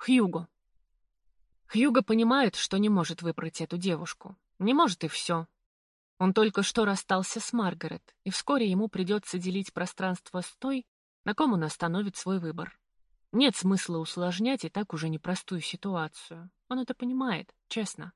Хьюго. Хьюго понимает, что не может выбрать эту девушку. Не может и все. Он только что расстался с Маргарет, и вскоре ему придется делить пространство с той, на ком он остановит свой выбор. Нет смысла усложнять и так уже непростую ситуацию. Он это понимает, честно.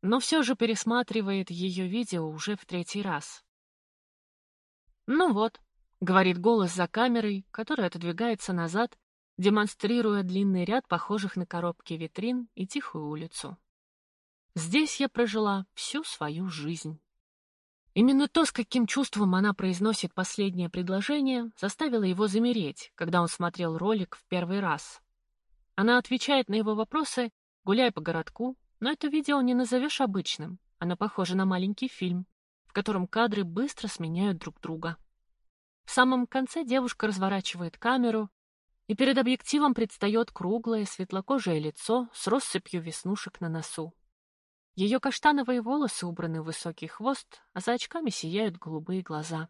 Но все же пересматривает ее видео уже в третий раз. «Ну вот», — говорит голос за камерой, которая отодвигается назад, демонстрируя длинный ряд похожих на коробки витрин и тихую улицу. Здесь я прожила всю свою жизнь. Именно то, с каким чувством она произносит последнее предложение, заставило его замереть, когда он смотрел ролик в первый раз. Она отвечает на его вопросы, гуляя по городку, но это видео не назовешь обычным. Оно похоже на маленький фильм, в котором кадры быстро сменяют друг друга. В самом конце девушка разворачивает камеру, и перед объективом предстает круглое светлокожее лицо с россыпью веснушек на носу. Ее каштановые волосы убраны в высокий хвост, а за очками сияют голубые глаза.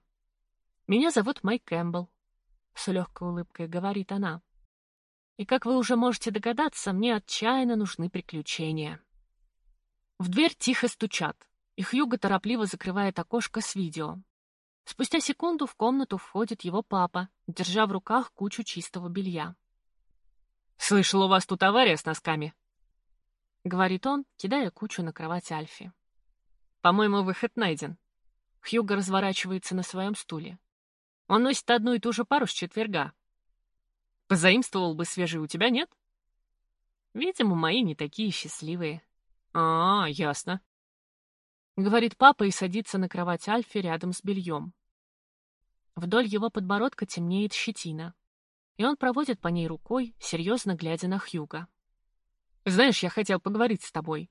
«Меня зовут Майк Кэмпбелл», — с легкой улыбкой говорит она. «И, как вы уже можете догадаться, мне отчаянно нужны приключения». В дверь тихо стучат, и Хьюго торопливо закрывает окошко с видео. Спустя секунду в комнату входит его папа, держа в руках кучу чистого белья. «Слышал, у вас тут авария с носками», — говорит он, кидая кучу на кровать Альфи. «По-моему, выход найден». Хьюго разворачивается на своем стуле. Он носит одну и ту же пару с четверга. Позаимствовал бы свежий у тебя, нет? Видимо, мои не такие счастливые. А, ясно. Говорит папа и садится на кровать Альфи рядом с бельем. Вдоль его подбородка темнеет щетина, и он проводит по ней рукой, серьезно глядя на Хьюга. Знаешь, я хотел поговорить с тобой.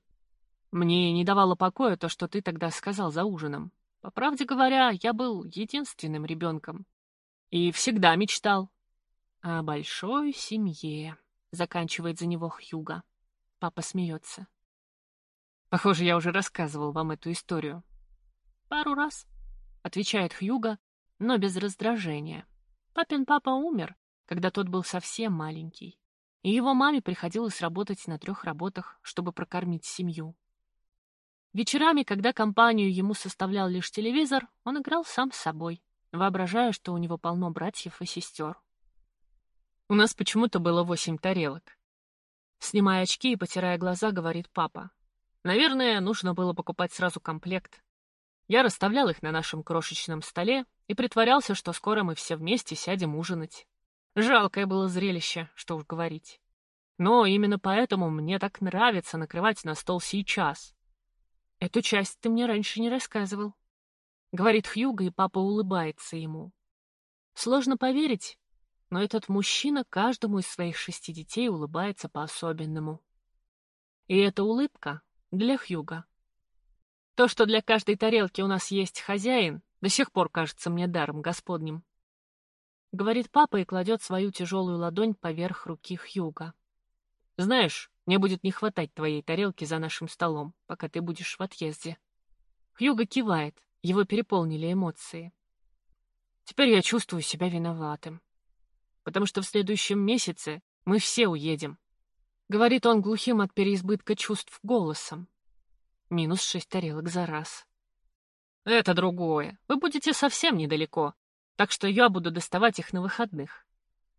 Мне не давало покоя то, что ты тогда сказал за ужином. По правде говоря, я был единственным ребенком. И всегда мечтал о большой семье, заканчивает за него Хьюга. Папа смеется. Похоже, я уже рассказывал вам эту историю. Пару раз, отвечает Хьюга, но без раздражения. Папин папа умер, когда тот был совсем маленький и его маме приходилось работать на трех работах, чтобы прокормить семью. Вечерами, когда компанию ему составлял лишь телевизор, он играл сам с собой, воображая, что у него полно братьев и сестер. У нас почему-то было восемь тарелок. Снимая очки и потирая глаза, говорит папа. Наверное, нужно было покупать сразу комплект. Я расставлял их на нашем крошечном столе и притворялся, что скоро мы все вместе сядем ужинать. Жалкое было зрелище, что уж говорить. Но именно поэтому мне так нравится накрывать на стол сейчас. Эту часть ты мне раньше не рассказывал. Говорит Хьюго, и папа улыбается ему. Сложно поверить, но этот мужчина каждому из своих шести детей улыбается по-особенному. И эта улыбка для Хьюга. То, что для каждой тарелки у нас есть хозяин, до сих пор кажется мне даром господним. — говорит папа и кладет свою тяжелую ладонь поверх руки Хьюга. «Знаешь, мне будет не хватать твоей тарелки за нашим столом, пока ты будешь в отъезде». Хьюга кивает, его переполнили эмоции. «Теперь я чувствую себя виноватым, потому что в следующем месяце мы все уедем», — говорит он глухим от переизбытка чувств голосом. Минус шесть тарелок за раз. «Это другое. Вы будете совсем недалеко, так что я буду доставать их на выходных.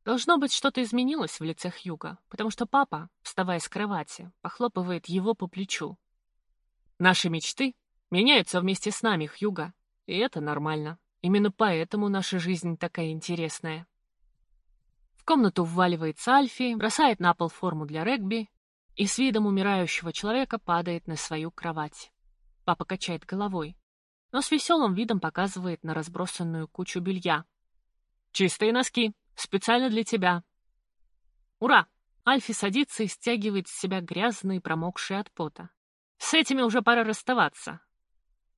Должно быть, что-то изменилось в лице Хьюга, потому что папа, вставая с кровати, похлопывает его по плечу. Наши мечты меняются вместе с нами, Хьюга, и это нормально. Именно поэтому наша жизнь такая интересная. В комнату вваливается Альфи, бросает на пол форму для регби и с видом умирающего человека падает на свою кровать. Папа качает головой но с веселым видом показывает на разбросанную кучу белья. «Чистые носки! Специально для тебя!» «Ура!» Альфи садится и стягивает с себя грязные, промокшие от пота. «С этими уже пора расставаться.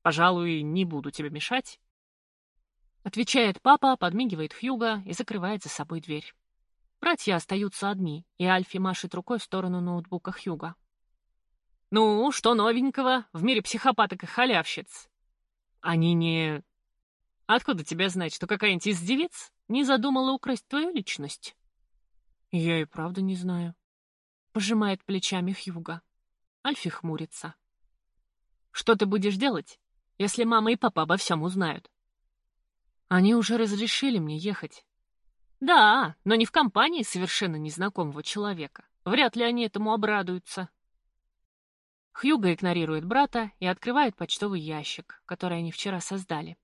Пожалуй, не буду тебе мешать». Отвечает папа, подмигивает Хьюга и закрывает за собой дверь. Братья остаются одни, и Альфи машет рукой в сторону ноутбука Хьюга. «Ну, что новенького в мире психопаток и халявщиц?» Они не... Откуда тебе знать, что какая-нибудь из девиц не задумала украсть твою личность? Я и правда не знаю. пожимает плечами Хьюга. Альфи хмурится. Что ты будешь делать, если мама и папа обо всем узнают? Они уже разрешили мне ехать. Да, но не в компании совершенно незнакомого человека. Вряд ли они этому обрадуются. Хьюго игнорирует брата и открывает почтовый ящик, который они вчера создали.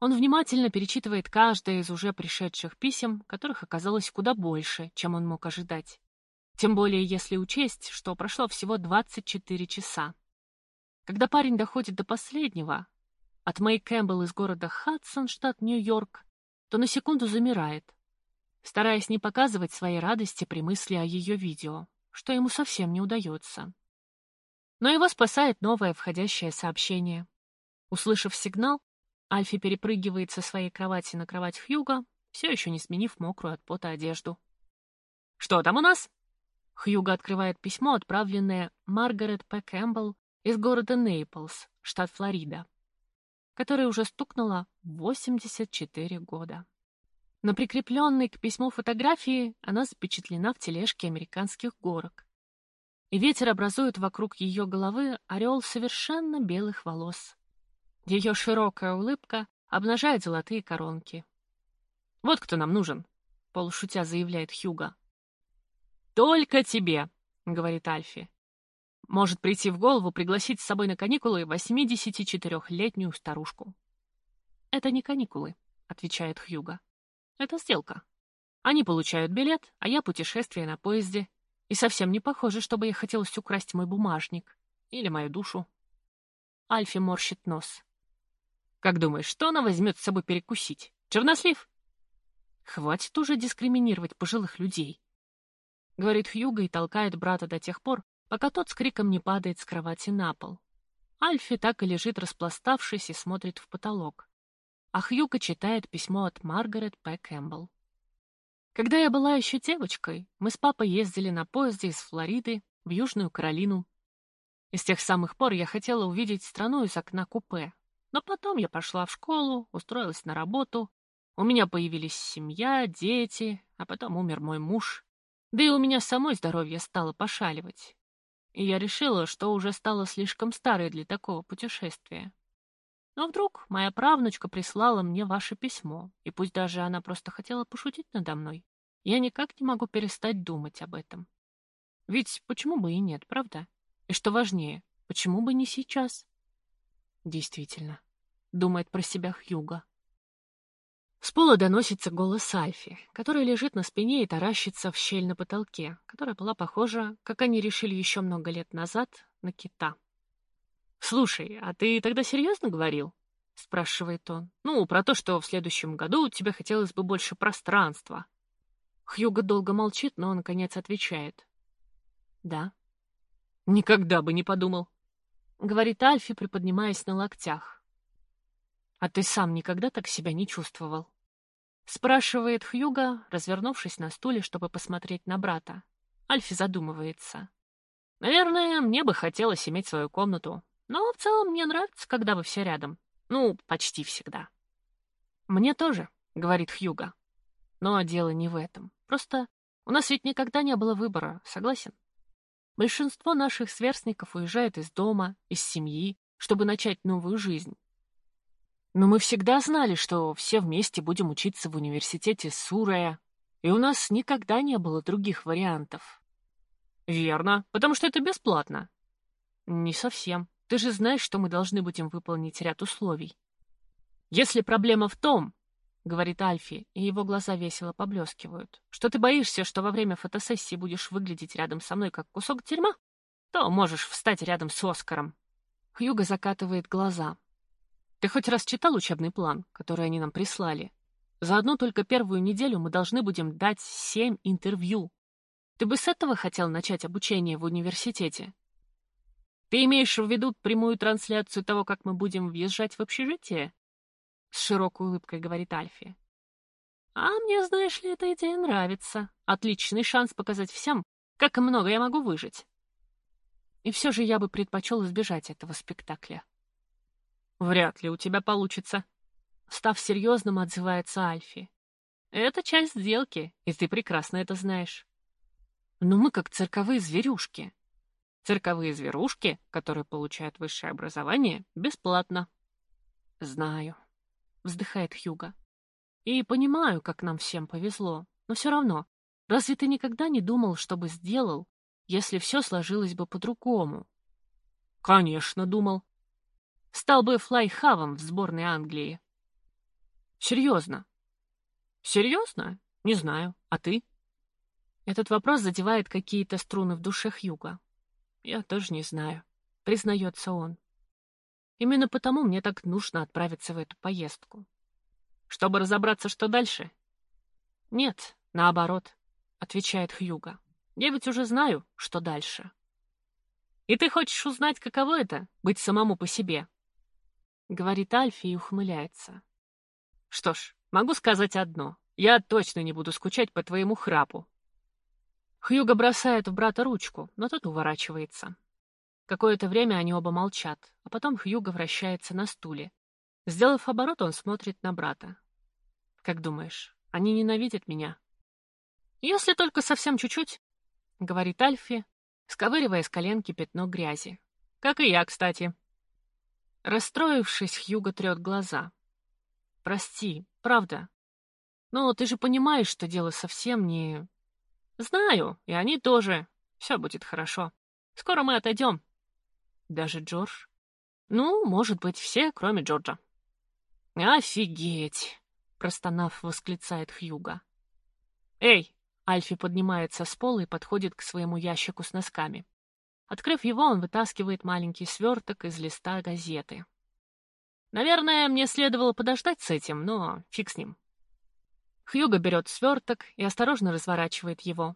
Он внимательно перечитывает каждое из уже пришедших писем, которых оказалось куда больше, чем он мог ожидать. Тем более, если учесть, что прошло всего 24 часа. Когда парень доходит до последнего, от Мэй Кэмпбелл из города Хадсон, штат Нью-Йорк, то на секунду замирает, стараясь не показывать своей радости при мысли о ее видео, что ему совсем не удается. Но его спасает новое входящее сообщение. Услышав сигнал, Альфи перепрыгивает со своей кровати на кровать Хьюго, все еще не сменив мокрую от пота одежду. «Что там у нас?» Хьюго открывает письмо, отправленное Маргарет П. Кэмпбелл из города Нейплс, штат Флорида, которая уже стукнула 84 года. На прикрепленной к письму фотографии она запечатлена в тележке американских горок. И ветер образует вокруг ее головы орел совершенно белых волос. Ее широкая улыбка обнажает золотые коронки. «Вот кто нам нужен», — полушутя заявляет Хьюга. «Только тебе», — говорит Альфи. Может прийти в голову пригласить с собой на каникулы 84-летнюю старушку. «Это не каникулы», — отвечает Хьюга. «Это сделка. Они получают билет, а я путешествие на поезде. И совсем не похоже, чтобы я хотелось украсть мой бумажник. Или мою душу». Альфи морщит нос. «Как думаешь, что она возьмет с собой перекусить? Чернослив?» «Хватит уже дискриминировать пожилых людей. — говорит Хьюго и толкает брата до тех пор, пока тот с криком не падает с кровати на пол. Альфи так и лежит распластавшись и смотрит в потолок. А Хьюго читает письмо от Маргарет П. Кэмпбелл. Когда я была еще девочкой, мы с папой ездили на поезде из Флориды в Южную Каролину. И с тех самых пор я хотела увидеть страну из окна купе. Но потом я пошла в школу, устроилась на работу. У меня появились семья, дети, а потом умер мой муж. Да и у меня самой здоровье стало пошаливать. И я решила, что уже стала слишком старой для такого путешествия. Но вдруг моя правнучка прислала мне ваше письмо, и пусть даже она просто хотела пошутить надо мной, я никак не могу перестать думать об этом. Ведь почему бы и нет, правда? И что важнее, почему бы не сейчас? Действительно, думает про себя Хьюга. С пола доносится голос Альфи, который лежит на спине и таращится в щель на потолке, которая была похожа, как они решили еще много лет назад, на кита. «Слушай, а ты тогда серьезно говорил?» — спрашивает он. «Ну, про то, что в следующем году тебе хотелось бы больше пространства». Хьюго долго молчит, но, наконец, отвечает. «Да». «Никогда бы не подумал», — говорит Альфи, приподнимаясь на локтях. «А ты сам никогда так себя не чувствовал?» Спрашивает Хьюга, развернувшись на стуле, чтобы посмотреть на брата. Альфи задумывается. Наверное, мне бы хотелось иметь свою комнату. Но в целом мне нравится, когда вы все рядом. Ну, почти всегда. Мне тоже, говорит Хьюга. Но дело не в этом. Просто у нас ведь никогда не было выбора, согласен? Большинство наших сверстников уезжает из дома, из семьи, чтобы начать новую жизнь. Но мы всегда знали, что все вместе будем учиться в университете Сурая, и у нас никогда не было других вариантов. Верно, потому что это бесплатно. Не совсем. Ты же знаешь, что мы должны будем выполнить ряд условий. Если проблема в том, — говорит Альфи, и его глаза весело поблескивают, — что ты боишься, что во время фотосессии будешь выглядеть рядом со мной как кусок дерьма, то можешь встать рядом с Оскаром. Хьюго закатывает глаза. Ты хоть раз читал учебный план, который они нам прислали? За одну только первую неделю мы должны будем дать семь интервью. Ты бы с этого хотел начать обучение в университете? Ты имеешь в виду прямую трансляцию того, как мы будем въезжать в общежитие? С широкой улыбкой говорит Альфи. А мне, знаешь ли, эта идея нравится. Отличный шанс показать всем, как много я могу выжить. И все же я бы предпочел избежать этого спектакля. Вряд ли у тебя получится. Став серьезным, отзывается Альфи. Это часть сделки, и ты прекрасно это знаешь. Но мы как цирковые зверюшки. Цирковые зверушки, которые получают высшее образование, бесплатно. Знаю, вздыхает Хьюга. И понимаю, как нам всем повезло. Но все равно, разве ты никогда не думал, что бы сделал, если все сложилось бы по-другому? Конечно, думал. Стал бы флайхавом в сборной Англии. Серьезно. Серьезно? Не знаю. А ты? Этот вопрос задевает какие-то струны в душе Хьюга. Я тоже не знаю, признается он. Именно потому мне так нужно отправиться в эту поездку. Чтобы разобраться, что дальше? Нет, наоборот, отвечает Хьюга. Я ведь уже знаю, что дальше. И ты хочешь узнать, каково это — быть самому по себе? Говорит Альфи и ухмыляется. Что ж, могу сказать одно. Я точно не буду скучать по твоему храпу. Хьюго бросает в брата ручку, но тот уворачивается. Какое-то время они оба молчат, а потом Хьюго вращается на стуле. Сделав оборот, он смотрит на брата. «Как думаешь, они ненавидят меня?» «Если только совсем чуть-чуть», — говорит Альфи, сковыривая с коленки пятно грязи. «Как и я, кстати». Расстроившись, Хьюго трет глаза. «Прости, правда. Но ты же понимаешь, что дело совсем не Знаю, и они тоже. Все будет хорошо. Скоро мы отойдем. Даже Джордж? Ну, может быть, все, кроме Джорджа. Офигеть! Простонав, восклицает Хьюга. Эй! Альфи поднимается с пола и подходит к своему ящику с носками. Открыв его, он вытаскивает маленький сверток из листа газеты. Наверное, мне следовало подождать с этим, но фиг с ним. Хьюго берет сверток и осторожно разворачивает его.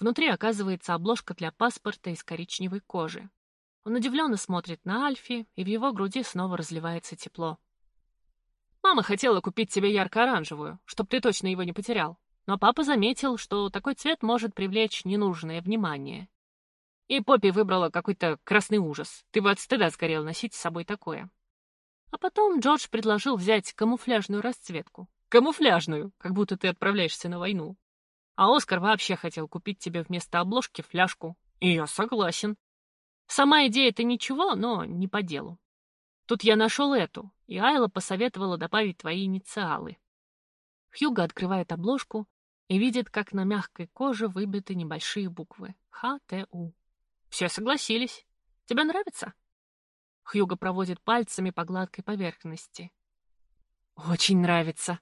Внутри оказывается обложка для паспорта из коричневой кожи. Он удивленно смотрит на Альфи, и в его груди снова разливается тепло. «Мама хотела купить тебе ярко-оранжевую, чтобы ты точно его не потерял. Но папа заметил, что такой цвет может привлечь ненужное внимание. И Поппи выбрала какой-то красный ужас. Ты бы от стыда сгорел носить с собой такое. А потом Джордж предложил взять камуфляжную расцветку. Камуфляжную, как будто ты отправляешься на войну. А Оскар вообще хотел купить тебе вместо обложки фляжку. И я согласен. Сама идея-то ничего, но не по делу. Тут я нашел эту, и Айла посоветовала добавить твои инициалы. Хьюго открывает обложку и видит, как на мягкой коже выбиты небольшие буквы ХТУ. Все согласились. Тебе нравится? Хьюго проводит пальцами по гладкой поверхности. Очень нравится,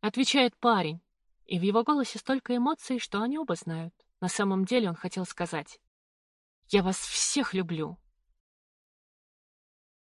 Отвечает парень, и в его голосе столько эмоций, что они оба знают. На самом деле он хотел сказать «Я вас всех люблю,